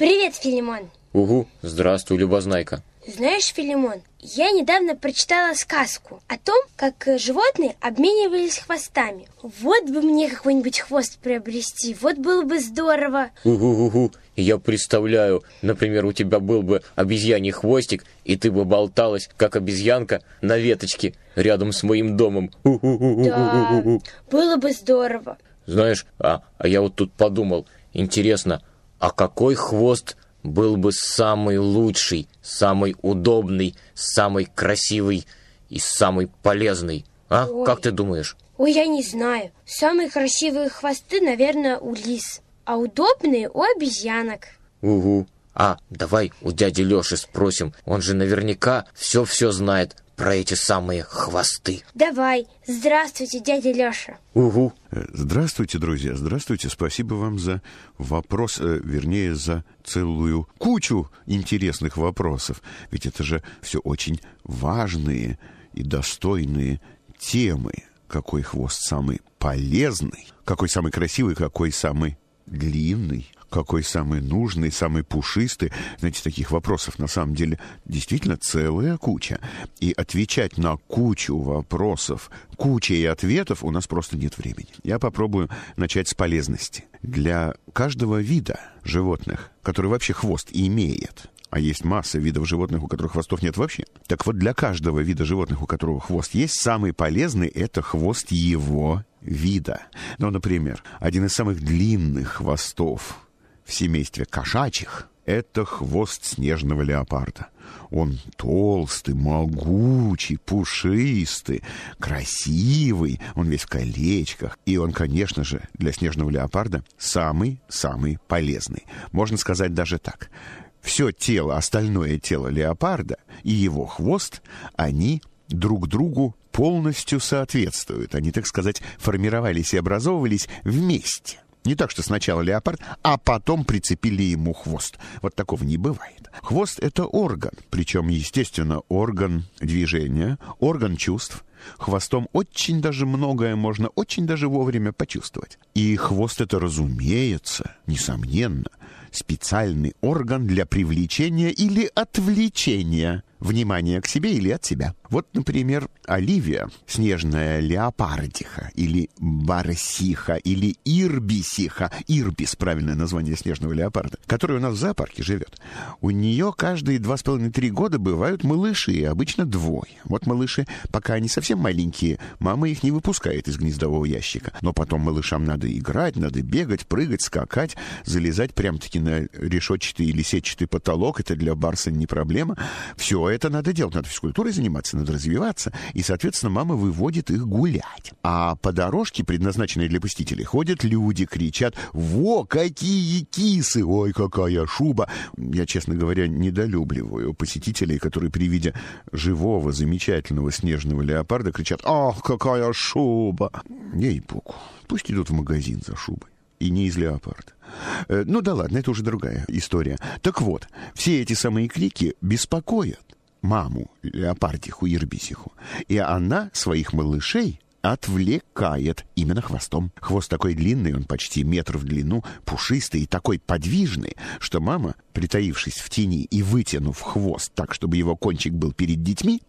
Привет, Филимон. Угу, здравствуй, Любознайка. Знаешь, Филимон, я недавно прочитала сказку о том, как э, животные обменивались хвостами. Вот бы мне какой-нибудь хвост приобрести, вот было бы здорово. Угу-угу, я представляю, например, у тебя был бы обезьяний хвостик, и ты бы болталась, как обезьянка, на веточке рядом с моим домом. Да, было бы здорово. Знаешь, а, а я вот тут подумал, интересно, а какой хвост был бы самый лучший, самый удобный, самый красивый и самый полезный? А? Ой. Как ты думаешь? Ой, я не знаю. Самые красивые хвосты, наверное, у лис, а удобные у обезьянок. Угу. А, давай у дяди Лёши спросим. Он же наверняка все-все знает про эти самые хвосты. Давай. Здравствуйте, дядя Лёша. Угу. Э, Здравствуйте, друзья, здравствуйте. Спасибо вам за вопрос, э, вернее, за целую кучу интересных вопросов. Ведь это же все очень важные и достойные темы. Какой хвост самый полезный, какой самый красивый, какой самый длинный, какой самый нужный, самый пушистый. Знаете, таких вопросов на самом деле действительно целая куча. И отвечать на кучу вопросов, кучей ответов у нас просто нет времени. Я попробую начать с полезности. Для каждого вида животных, который вообще хвост имеет, а есть масса видов животных, у которых хвостов нет вообще. Так вот, для каждого вида животных, у которого хвост есть, самый полезный — это хвост его вида. Ну, например, один из самых длинных хвостов в семействе кошачьих — это хвост снежного леопарда. Он толстый, могучий, пушистый, красивый, он весь в колечках. И он, конечно же, для снежного леопарда самый-самый полезный. Можно сказать даже так. Все тело, остальное тело леопарда и его хвост, они друг другу полностью соответствуют. Они, так сказать, формировались и образовывались вместе. Не так, что сначала леопард, а потом прицепили ему хвост. Вот такого не бывает. Хвост — это орган, причем, естественно, орган движения, орган чувств. Хвостом очень даже многое можно очень даже вовремя почувствовать. И хвост — это, разумеется, несомненно, специальный орган для привлечения или отвлечения внимания к себе или от себя. Вот, например, Оливия, снежная леопардиха, или барсиха, или ирбисиха, ирбис, правильное название снежного леопарда, который у нас в зоопарке живет. У нее каждые два с половиной три года бывают малыши, обычно двое. Вот малыши, пока они совсем маленькие, мама их не выпускает из гнездового ящика. Но потом малышам надо играть, надо бегать, прыгать, скакать, залезать прям-таки на решетчатый или сетчатый потолок. Это для барса не проблема. Все это надо делать. Надо физкультурой заниматься, надо развиваться. И, соответственно, мама выводит их гулять. А по дорожке, предназначенной для посетителей, ходят люди, кричат «Во, какие кисы! Ой, какая шуба!» Я, честно говоря, недолюбливаю посетителей, которые при виде живого, замечательного снежного леопарда кричат «Ах, какая шуба!» Ей-богу, пусть идут в магазин за шубой и не из леопарда. Э, Ну да ладно, это уже другая история. Так вот, все эти самые крики беспокоят маму, леопардиху, ербисиху. И она своих малышей отвлекает именно хвостом. Хвост такой длинный, он почти метр в длину, пушистый и такой подвижный, что мама, притаившись в тени и вытянув хвост так, чтобы его кончик был перед детьми,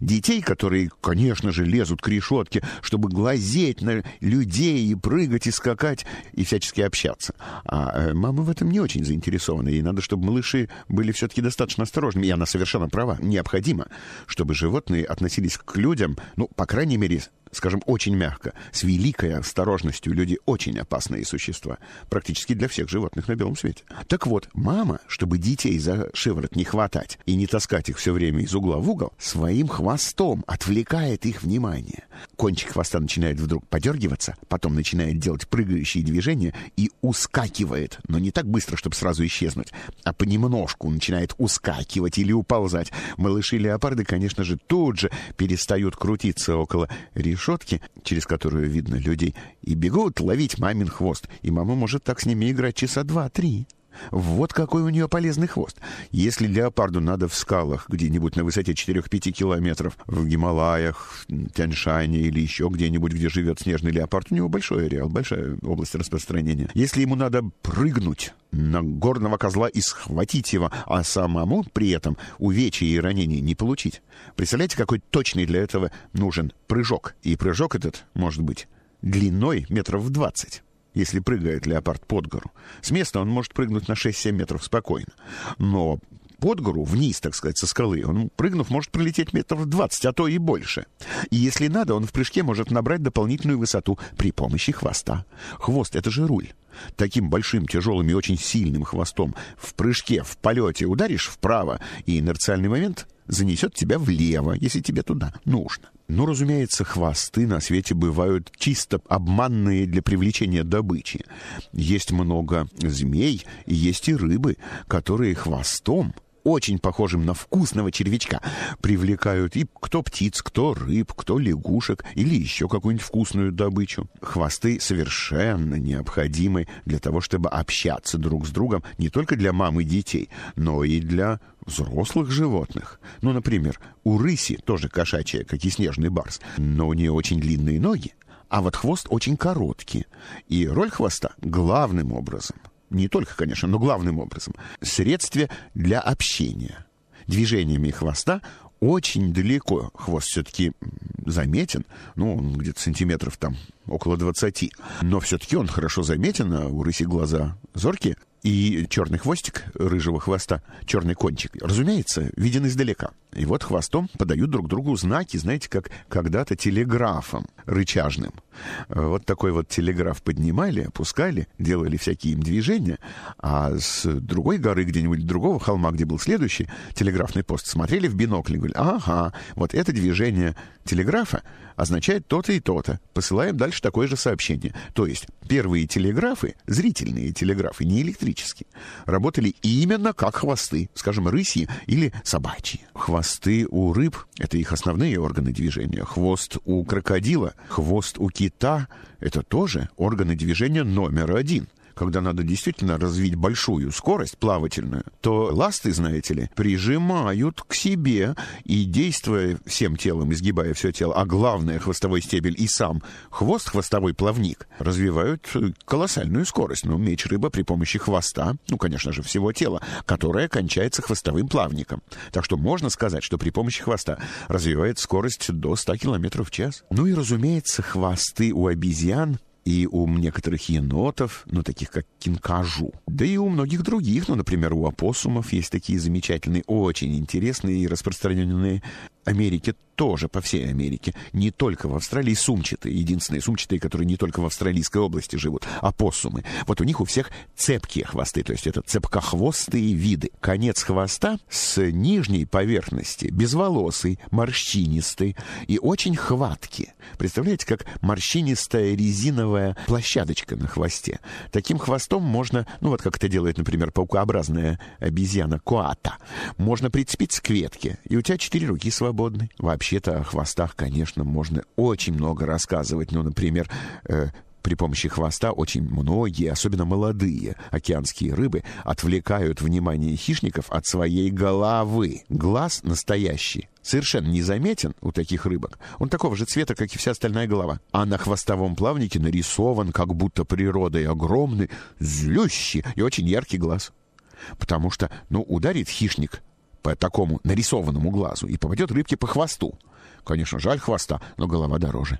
Детей, которые, конечно же, лезут к решетке, чтобы глазеть на людей и прыгать, и скакать, и всячески общаться. А э, мама в этом не очень заинтересована. Ей надо, чтобы малыши были все-таки достаточно осторожными. И она совершенно права. Необходимо, чтобы животные относились к людям, ну, по крайней мере, скажем, очень мягко, с великой осторожностью. Люди очень опасные существа, практически для всех животных на белом свете. Так вот, мама, чтобы детей за шиворот не хватать и не таскать их все время из угла в угол, своим хвостом отвлекает их внимание. Кончик хвоста начинает вдруг подергиваться, потом начинает делать прыгающие движения и ускакивает, но не так быстро, чтобы сразу исчезнуть, а понемножку начинает ускакивать или уползать. Малыши-леопарды, конечно же, тут же перестают крутиться около решетки, через которую видно людей, и бегут ловить мамин хвост. И мама может так с ними играть часа два-три. Вот какой у нее полезный хвост. Если леопарду надо в скалах, где-нибудь на высоте 4-5 километров, в Гималаях, Тяньшане или еще где-нибудь, где живет снежный леопард, у него большой ареал, большая область распространения. Если ему надо прыгнуть горного козла и схватить его, а самому при этом увечья и ранения не получить. Представляете, какой точный для этого нужен прыжок? И прыжок этот может быть длиной метров в двадцать если прыгает леопард под гору. С места он может прыгнуть на 6-7 метров спокойно. Но под гору, вниз, так сказать, со скалы, он, прыгнув, может пролететь метров 20, а то и больше. И если надо, он в прыжке может набрать дополнительную высоту при помощи хвоста. Хвост — это же руль. Таким большим, тяжелым и очень сильным хвостом в прыжке, в полете ударишь вправо, и инерциальный момент занесет тебя влево, если тебе туда нужно. Ну, разумеется, хвосты на свете бывают чисто обманные для привлечения добычи. Есть много змей, есть и рыбы, которые хвостом очень похожим на вкусного червячка, привлекают и кто птиц, кто рыб, кто лягушек или еще какую-нибудь вкусную добычу. Хвосты совершенно необходимы для того, чтобы общаться друг с другом не только для мам и детей, но и для взрослых животных. Ну, например, у рыси, тоже кошачья, как и снежный барс, но у нее очень длинные ноги, а вот хвост очень короткий. И роль хвоста главным образом — не только, конечно, но главным образом, средстве для общения. Движениями хвоста очень далеко. Хвост все-таки заметен, ну, он где-то сантиметров там около 20. Но все-таки он хорошо заметен, а у рыси глаза зоркие. И черный хвостик рыжего хвоста, черный кончик, разумеется, виден издалека. И вот хвостом подают друг другу знаки, знаете, как когда-то телеграфом рычажным. Вот такой вот телеграф поднимали, опускали, делали всякие им движения, а с другой горы, где-нибудь другого холма, где был следующий телеграфный пост, смотрели в бинокль и говорили, ага, вот это движение телеграфа означает то-то и то-то. Посылаем дальше такое же сообщение. То есть первые телеграфы, зрительные телеграфы, не электрические, работали именно как хвосты, скажем, рыси или собачьи. Хвосты у рыб — это их основные органы движения. Хвост у крокодила, хвост у кита — это тоже органы движения номер один когда надо действительно развить большую скорость плавательную, то ласты, знаете ли, прижимают к себе и, действуя всем телом, изгибая все тело, а главное, хвостовой стебель и сам хвост, хвостовой плавник, развивают колоссальную скорость. Ну, меч рыба при помощи хвоста, ну, конечно же, всего тела, которое кончается хвостовым плавником. Так что можно сказать, что при помощи хвоста развивает скорость до 100 км в час. Ну и, разумеется, хвосты у обезьян и у некоторых енотов, ну, таких как кинкажу. Да и у многих других, ну, например, у опоссумов есть такие замечательные, очень интересные и распространенные Америке тоже, по всей Америке, не только в Австралии, сумчатые, единственные сумчатые, которые не только в австралийской области живут, а поссумы. Вот у них у всех цепкие хвосты, то есть это цепкохвостые виды. Конец хвоста с нижней поверхности, безволосый, морщинистый и очень хваткий. Представляете, как морщинистая резиновая площадочка на хвосте. Таким хвостом можно, ну вот как это делает, например, паукообразная обезьяна коата, можно прицепиться к ветке, и у тебя четыре руки свободны свободны. Вообще-то о хвостах, конечно, можно очень много рассказывать. Ну, например, э, при помощи хвоста очень многие, особенно молодые океанские рыбы, отвлекают внимание хищников от своей головы. Глаз настоящий совершенно незаметен у таких рыбок. Он такого же цвета, как и вся остальная голова. А на хвостовом плавнике нарисован, как будто природой огромный, злющий и очень яркий глаз. Потому что, ну, ударит хищник по такому нарисованному глазу и попадет рыбке по хвосту. Конечно, жаль хвоста, но голова дороже.